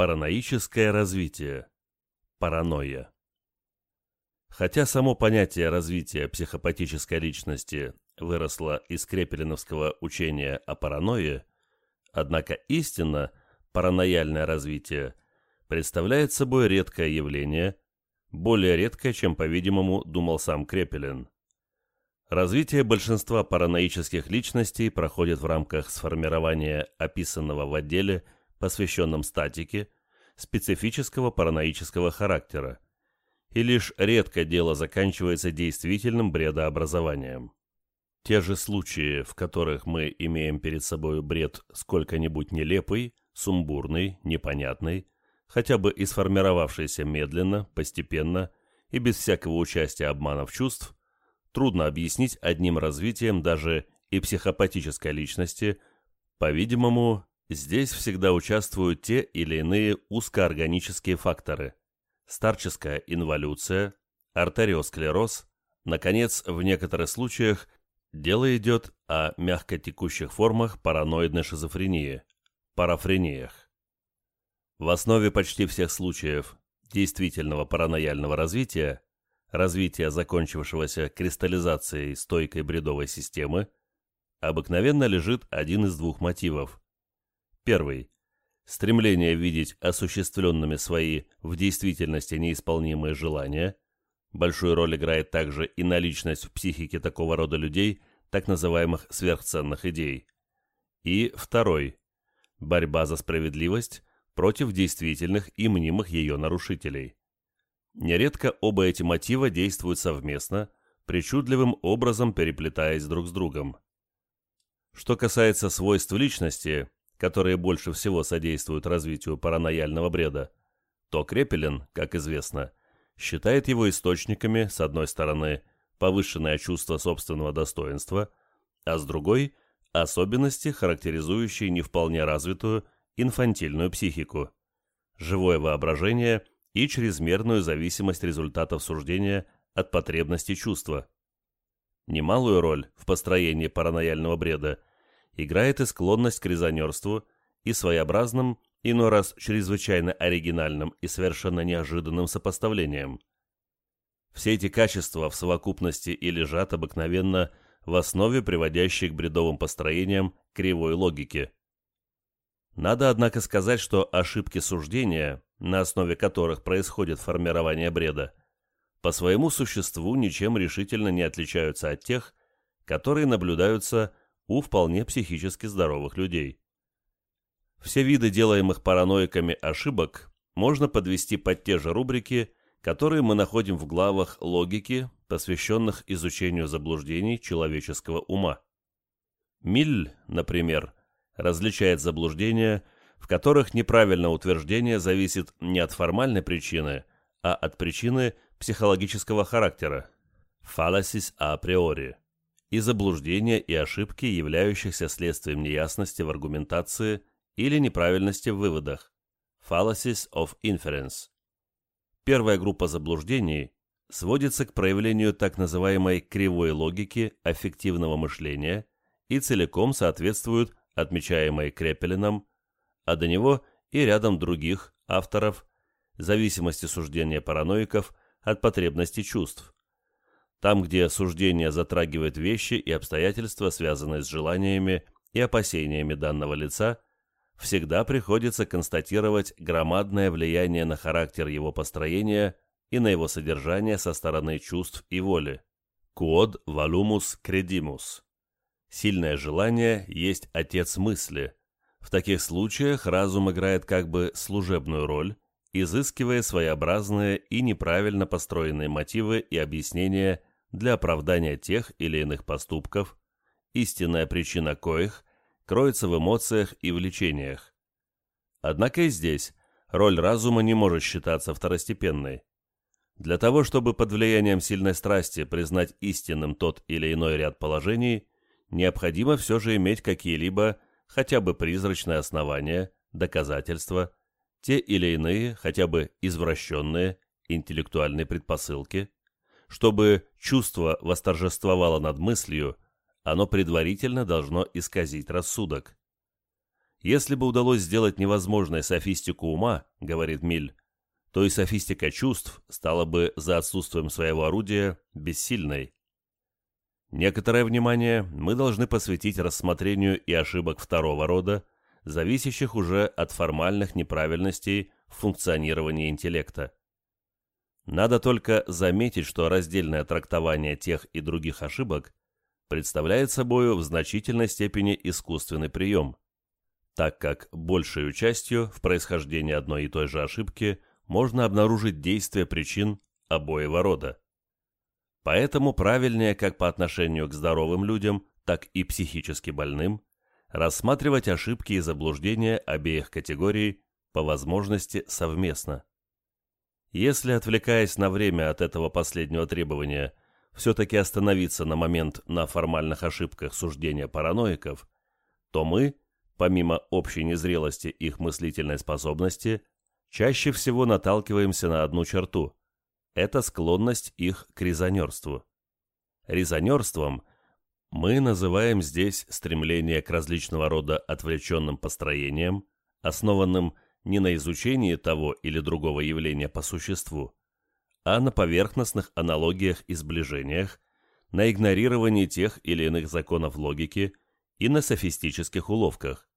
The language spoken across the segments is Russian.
Параноическое развитие. Паранойя. Хотя само понятие развития психопатической личности выросло из крепелиновского учения о паранойе, однако истинно паранояльное развитие представляет собой редкое явление, более редкое, чем, по-видимому, думал сам Крепелин. Развитие большинства параноических личностей проходит в рамках сформирования описанного в отделе, посвященном статике, специфического параноического характера, и лишь редко дело заканчивается действительным бредообразованием. Те же случаи, в которых мы имеем перед собой бред сколько-нибудь нелепый, сумбурный, непонятный, хотя бы и сформировавшийся медленно, постепенно и без всякого участия обманов чувств, трудно объяснить одним развитием даже и психопатической личности, по-видимому, здесь всегда участвуют те или иные узкоорганические факторы. Старческая инволюция, артериосклероз, наконец, в некоторых случаях дело идет о мягкотекущих формах параноидной шизофрении, парафрениях. В основе почти всех случаев действительного паранояльного развития развития закончившегося кристаллизацией стойкой бредовой системы, обыкновенно лежит один из двух мотивов. Первый – стремление видеть осуществленными свои в действительности неисполнимые желания. Большую роль играет также и наличность в психике такого рода людей, так называемых сверхценных идей. И второй – борьба за справедливость против действительных и мнимых ее нарушителей. Нередко оба эти мотива действуют совместно, причудливым образом переплетаясь друг с другом. Что касается свойств личности, которые больше всего содействуют развитию паранояльного бреда, то Крепелин, как известно, считает его источниками, с одной стороны, повышенное чувство собственного достоинства, а с другой – особенности, характеризующие не вполне развитую инфантильную психику, живое воображение и чрезмерную зависимость результатов суждения от потребностей чувства. Немалую роль в построении паранояльного бреда играет и склонность к резонерству и своеобразным, иной раз чрезвычайно оригинальным и совершенно неожиданным сопоставлением. Все эти качества в совокупности и лежат обыкновенно в основе приводящей к бредовым построениям кривой логики. Надо, однако, сказать, что ошибки суждения на основе которых происходит формирование бреда, по своему существу ничем решительно не отличаются от тех, которые наблюдаются у вполне психически здоровых людей. Все виды делаемых параноиками ошибок можно подвести под те же рубрики, которые мы находим в главах логики, посвященных изучению заблуждений человеческого ума. Милль, например, различает заблуждения – в которых неправильное утверждение зависит не от формальной причины, а от причины психологического характера a priori и заблуждения и ошибки, являющихся следствием неясности в аргументации или неправильности в выводах fallacies of inference. Первая группа заблуждений сводится к проявлению так называемой кривой логики аффективного мышления и целиком соответствуют отмечаемой Крепелином а до него и рядом других авторов зависимости суждения параноиков от потребностей чувств. Там, где суждение затрагивает вещи и обстоятельства, связанные с желаниями и опасениями данного лица, всегда приходится констатировать громадное влияние на характер его построения и на его содержание со стороны чувств и воли. Quod valumus credimus. Сильное желание есть отец мысли – в таких случаях разум играет как бы служебную роль, изыскивая своеобразные и неправильно построенные мотивы и объяснения для оправдания тех или иных поступков, истинная причина коих кроется в эмоциях и влечениях. Однако и здесь роль разума не может считаться второстепенной. Для того, чтобы под влиянием сильной страсти признать истинным тот или иной ряд положений, необходимо все же иметь какие-либо хотя бы призрачные основания, доказательства, те или иные, хотя бы извращенные, интеллектуальные предпосылки, чтобы чувство восторжествовало над мыслью, оно предварительно должно исказить рассудок. Если бы удалось сделать невозможной софистику ума, говорит Миль, то и софистика чувств стала бы за отсутствием своего орудия бессильной. Некоторое внимание мы должны посвятить рассмотрению и ошибок второго рода, зависящих уже от формальных неправильностей в функционировании интеллекта. Надо только заметить, что раздельное трактование тех и других ошибок представляет собой в значительной степени искусственный прием, так как большей частью в происхождении одной и той же ошибки можно обнаружить действие причин обоего рода. Поэтому правильнее как по отношению к здоровым людям, так и психически больным рассматривать ошибки и заблуждения обеих категорий по возможности совместно. Если, отвлекаясь на время от этого последнего требования, все-таки остановиться на момент на формальных ошибках суждения параноиков, то мы, помимо общей незрелости их мыслительной способности, чаще всего наталкиваемся на одну черту – это склонность их к резонерству. Резонерством мы называем здесь стремление к различного рода отвлеченным построениям, основанным не на изучении того или другого явления по существу, а на поверхностных аналогиях и сближениях, на игнорировании тех или иных законов логики и на софистических уловках.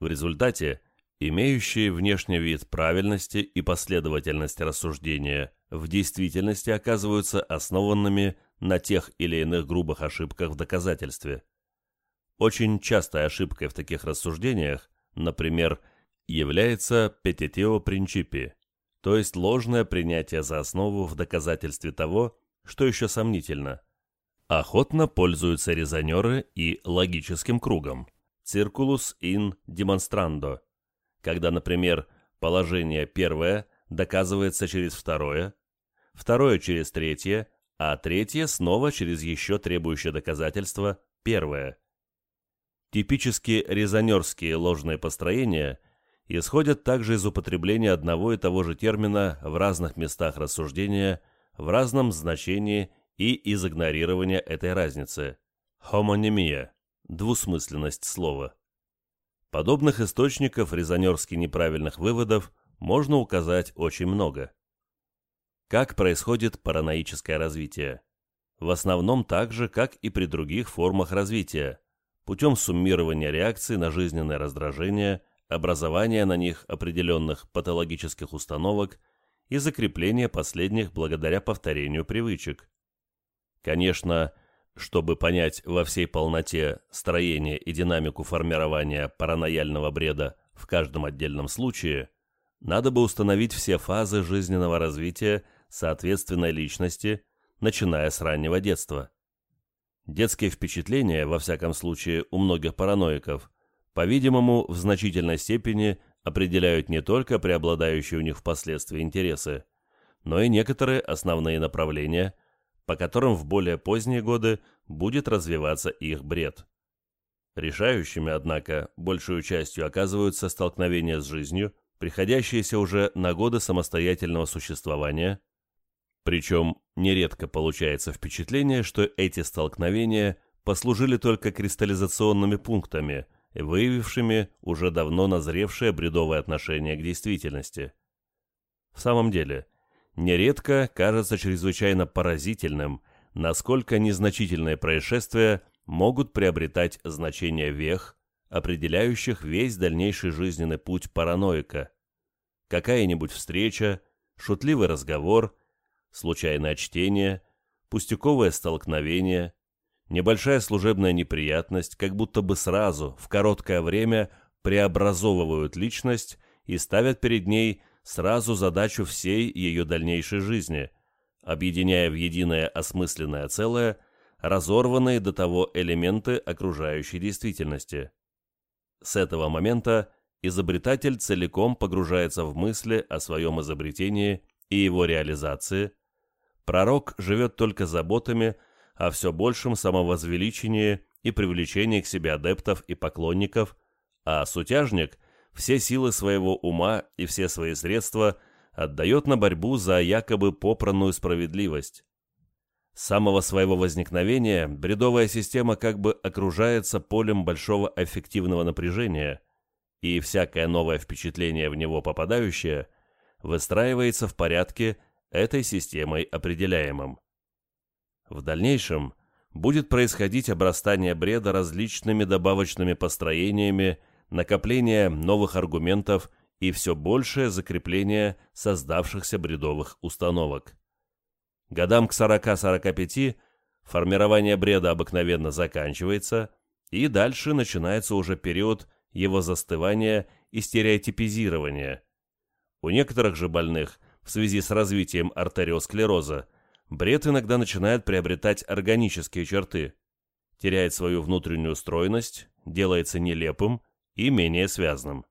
В результате имеющие внешний вид правильности и последовательности рассуждения в действительности оказываются основанными на тех или иных грубых ошибках в доказательстве. Очень частой ошибкой в таких рассуждениях, например, является петитио принципи, то есть ложное принятие за основу в доказательстве того, что еще сомнительно. Охотно пользуются резонеры и логическим кругом circulus in demonstrando, когда, например, положение первое доказывается через второе, второе через третье, а третье снова через еще требующее доказательство первое. Типически резонерские ложные построения исходят также из употребления одного и того же термина в разных местах рассуждения, в разном значении и из игнорирования этой разницы. Хомонимия – двусмысленность слова. Подобных источников резонерски неправильных выводов можно указать очень много. Как происходит параноическое развитие? В основном так же, как и при других формах развития, путем суммирования реакций на жизненное раздражение – образования на них определенных патологических установок и закрепления последних благодаря повторению привычек. Конечно, чтобы понять во всей полноте строение и динамику формирования паранояльного бреда в каждом отдельном случае, надо бы установить все фазы жизненного развития соответственной личности, начиная с раннего детства. Детские впечатления, во всяком случае, у многих параноиков, по-видимому, в значительной степени определяют не только преобладающие у них впоследствии интересы, но и некоторые основные направления, по которым в более поздние годы будет развиваться их бред. Решающими, однако, большую частью оказываются столкновения с жизнью, приходящиеся уже на годы самостоятельного существования, причем нередко получается впечатление, что эти столкновения послужили только кристаллизационными пунктами – выявившими уже давно назревшее бредовое отношение к действительности. В самом деле, нередко кажется чрезвычайно поразительным, насколько незначительные происшествия могут приобретать значение вех, определяющих весь дальнейший жизненный путь параноика. Какая-нибудь встреча, шутливый разговор, случайное чтение, пустяковое столкновение, Небольшая служебная неприятность как будто бы сразу, в короткое время, преобразовывают личность и ставят перед ней сразу задачу всей ее дальнейшей жизни, объединяя в единое осмысленное целое разорванные до того элементы окружающей действительности. С этого момента изобретатель целиком погружается в мысли о своем изобретении и его реализации, пророк живет только заботами о все большем самовозвеличении и привлечении к себе адептов и поклонников, а сутяжник все силы своего ума и все свои средства отдает на борьбу за якобы попранную справедливость. С самого своего возникновения бредовая система как бы окружается полем большого аффективного напряжения, и всякое новое впечатление в него попадающее выстраивается в порядке этой системой определяемым. В дальнейшем будет происходить обрастание бреда различными добавочными построениями, накопление новых аргументов и все большее закрепление создавшихся бредовых установок. Годам к 40-45 формирование бреда обыкновенно заканчивается, и дальше начинается уже период его застывания и стереотипизирования. У некоторых же больных в связи с развитием артериосклероза бред иногда начинает приобретать органические черты, теряет свою внутреннюю стройность, делается нелепым и менее связным.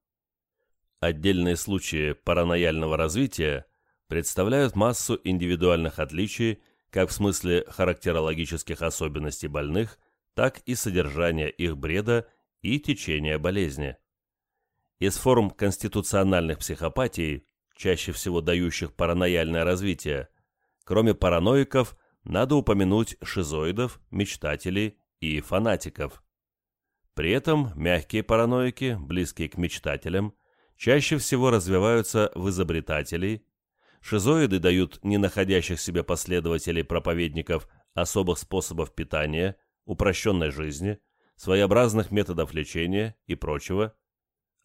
Отдельные случаи паранояльного развития представляют массу индивидуальных отличий как в смысле характерологических особенностей больных, так и содержания их бреда и течения болезни. Из форм конституциональных психопатий, чаще всего дающих паранояльное развитие, кроме параноиков, надо упомянуть шизоидов, мечтателей и фанатиков. При этом мягкие параноики, близкие к мечтателям, чаще всего развиваются в изобретателей, шизоиды дают не находящих себе последователей проповедников особых способов питания, упрощенной жизни, своеобразных методов лечения и прочего,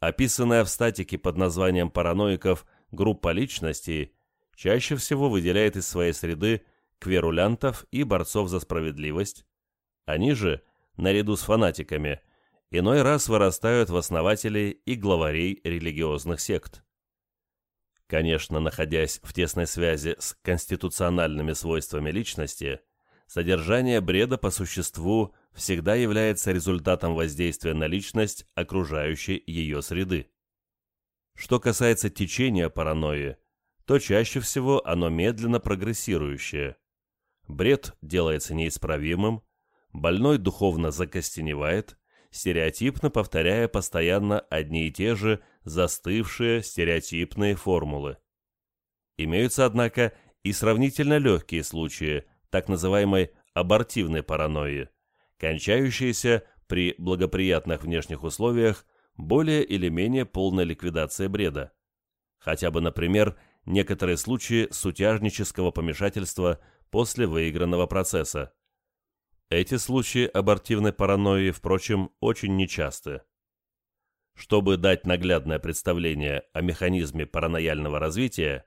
описанная в статике под названием параноиков. Группа личностей чаще всего выделяет из своей среды кверулянтов и борцов за справедливость. Они же, наряду с фанатиками, иной раз вырастают в основателей и главарей религиозных сект. Конечно, находясь в тесной связи с конституциональными свойствами личности, содержание бреда по существу всегда является результатом воздействия на личность окружающей ее среды. Что касается течения паранойи, то чаще всего оно медленно прогрессирующее. Бред делается неисправимым, больной духовно закостеневает, стереотипно повторяя постоянно одни и те же застывшие стереотипные формулы. Имеются, однако, и сравнительно легкие случаи так называемой абортивной паранойи, кончающиеся при благоприятных внешних условиях более или менее полной ликвидацией бреда. Хотя бы, например, некоторые случаи сутяжнического помешательства после выигранного процесса. Эти случаи абортивной паранойи, впрочем, очень нечасты. Чтобы дать наглядное представление о механизме паранояльного развития,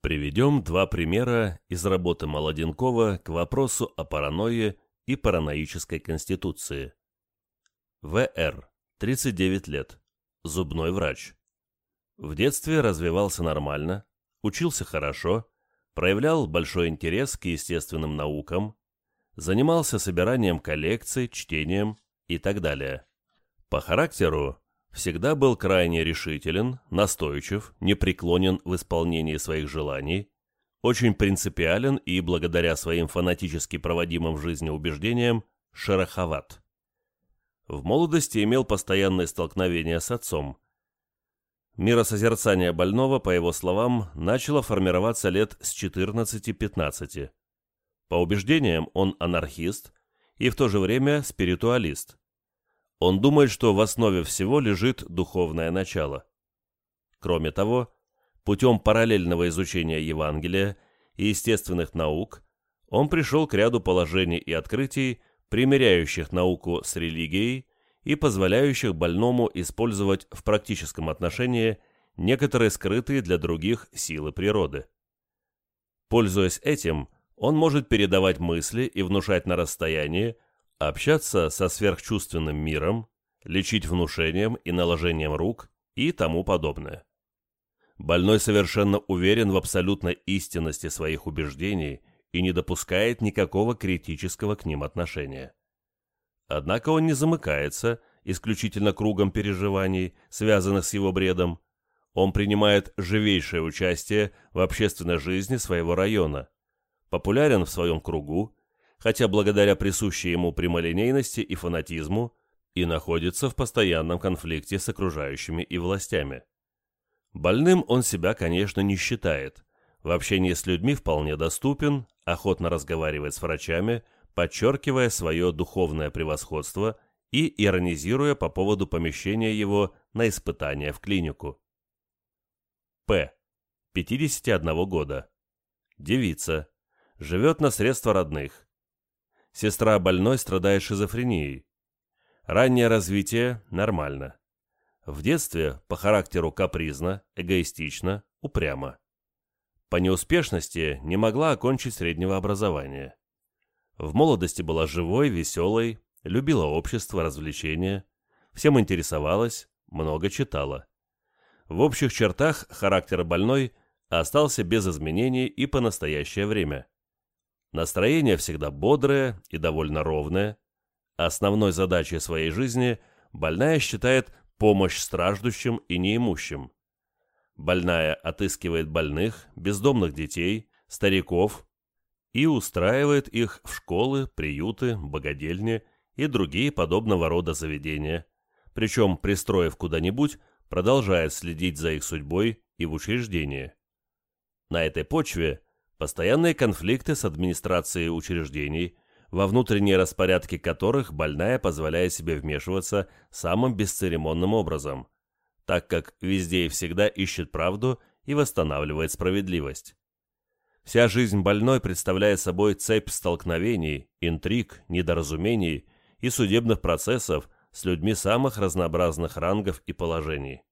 приведем два примера из работы Молоденкова к вопросу о паранойе и параноической конституции. В.Р. 39 лет. Зубной врач. В детстве развивался нормально, учился хорошо, проявлял большой интерес к естественным наукам, занимался собиранием коллекций, чтением и так далее. По характеру всегда был крайне решителен, настойчив, непреклонен в исполнении своих желаний, очень принципиален и, благодаря своим фанатически проводимым в жизни убеждениям, шероховат. В молодости имел постоянные столкновения с отцом. Миросозерцание больного, по его словам, начало формироваться лет с 14-15. По убеждениям он анархист и в то же время спиритуалист. Он думает, что в основе всего лежит духовное начало. Кроме того, путем параллельного изучения Евангелия и естественных наук он пришел к ряду положений и открытий, примиряющих науку с религией и позволяющих больному использовать в практическом отношении некоторые скрытые для других силы природы. Пользуясь этим, он может передавать мысли и внушать на расстоянии, общаться со сверхчувственным миром, лечить внушением и наложением рук и тому подобное. Больной совершенно уверен в абсолютной истинности своих убеждений и не допускает никакого критического к ним отношения. Однако он не замыкается исключительно кругом переживаний, связанных с его бредом. Он принимает живейшее участие в общественной жизни своего района, популярен в своем кругу, хотя благодаря присущей ему прямолинейности и фанатизму и находится в постоянном конфликте с окружающими и властями. Больным он себя, конечно, не считает. В общении с людьми вполне доступен, охотно разговаривает с врачами, подчеркивая свое духовное превосходство и иронизируя по поводу помещения его на испытание в клинику. П. 51 года. Девица. Живет на средства родных. Сестра больной страдает шизофренией. Раннее развитие нормально. В детстве по характеру капризно, эгоистично, упрямо. По неуспешности не могла окончить среднего образования. В молодости была живой, веселой, любила общество, развлечения, всем интересовалась, много читала. В общих чертах характер больной остался без изменений и по настоящее время. Настроение всегда бодрое и довольно ровное. Основной задачей своей жизни больная считает помощь страждущим и неимущим. Больная отыскивает больных, бездомных детей, стариков и устраивает их в школы, приюты, богадельни и другие подобного рода заведения, причем, пристроив куда-нибудь, продолжает следить за их судьбой и в учреждении. На этой почве постоянные конфликты с администрацией учреждений, во внутренние распорядки которых больная позволяет себе вмешиваться самым бесцеремонным образом, так как везде и всегда ищет правду и восстанавливает справедливость. Вся жизнь больной представляет собой цепь столкновений, интриг, недоразумений и судебных процессов с людьми самых разнообразных рангов и положений.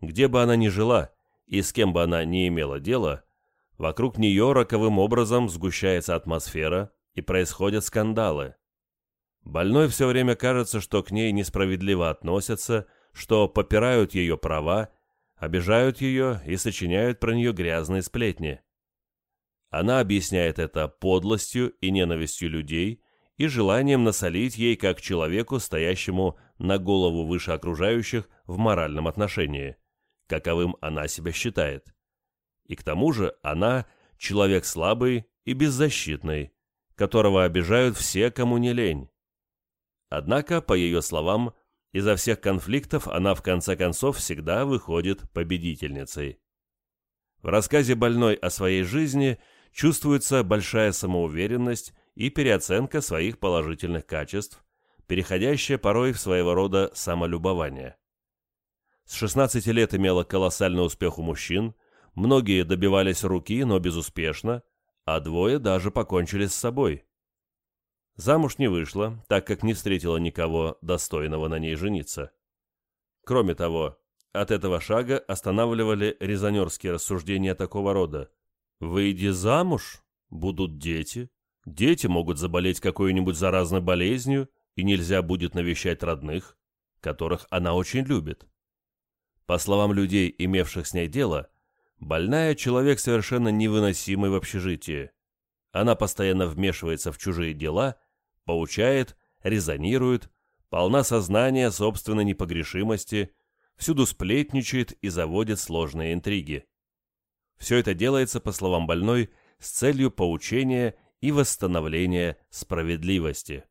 Где бы она ни жила и с кем бы она ни имела дело, вокруг нее роковым образом сгущается атмосфера и происходят скандалы. Больной все время кажется, что к ней несправедливо относятся, что попирают ее права, обижают ее и сочиняют про нее грязные сплетни. Она объясняет это подлостью и ненавистью людей и желанием насолить ей как человеку, стоящему на голову выше окружающих в моральном отношении, каковым она себя считает. И к тому же она человек слабый и беззащитный, которого обижают все, кому не лень. Однако, по ее словам, изо всех конфликтов она в конце концов всегда выходит победительницей. В рассказе больной о своей жизни чувствуется большая самоуверенность и переоценка своих положительных качеств, переходящая порой в своего рода самолюбование. С 16 лет имела колоссальный успех у мужчин, многие добивались руки, но безуспешно, а двое даже покончили с собой. Замуж не вышла, так как не встретила никого достойного на ней жениться. Кроме того, от этого шага останавливали резонерские рассуждения такого рода. «Выйди замуж, будут дети, дети могут заболеть какой-нибудь заразной болезнью, и нельзя будет навещать родных, которых она очень любит». По словам людей, имевших с ней дело, больная человек совершенно невыносимый в общежитии. Она постоянно вмешивается в чужие дела поучает, резонирует, полна сознания собственной непогрешимости, всюду сплетничает и заводит сложные интриги. Все это делается, по словам больной, с целью поучения и восстановления справедливости.